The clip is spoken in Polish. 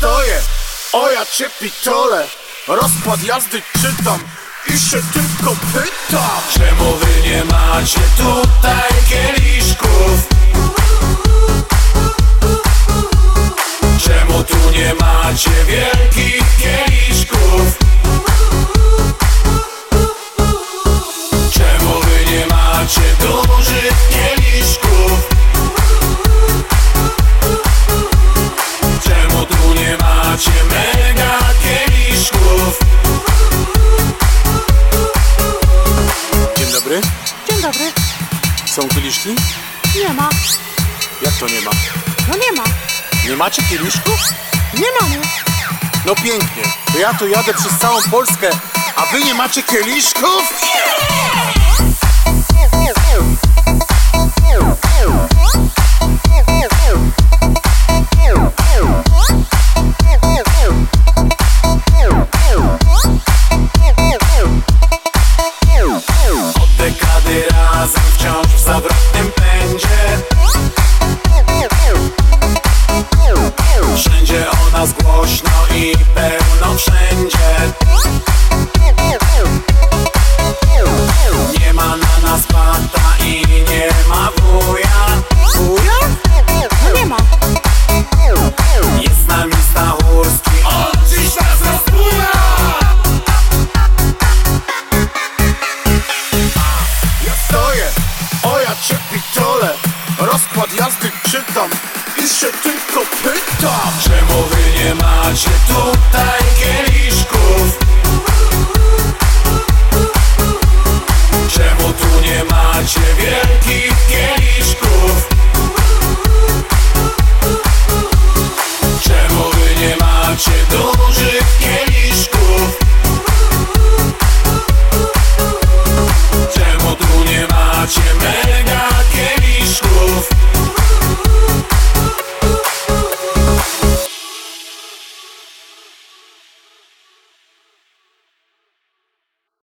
stoję, o ja cię pitole Rozkład jazdy czytam i się tylko pytam Czemu wy nie macie tutaj kieliszków? Czemu tu nie macie wielkich kieliszków? Czemu wy nie macie dużych kieliszków? Są kieliszki? Nie ma. Jak to nie ma? No nie ma. Nie macie kieliszków? Nie mamy. No pięknie, to ja tu jadę przez całą Polskę, a wy nie macie kieliszków? Od dekady razem wciąż zawrotnym pędzie Wszędzie o nas głośno i pełno Rozkład jazdy czytam i się tylko pytam Czemu wy nie macie tutaj kieliszków? Czemu tu nie macie wielu?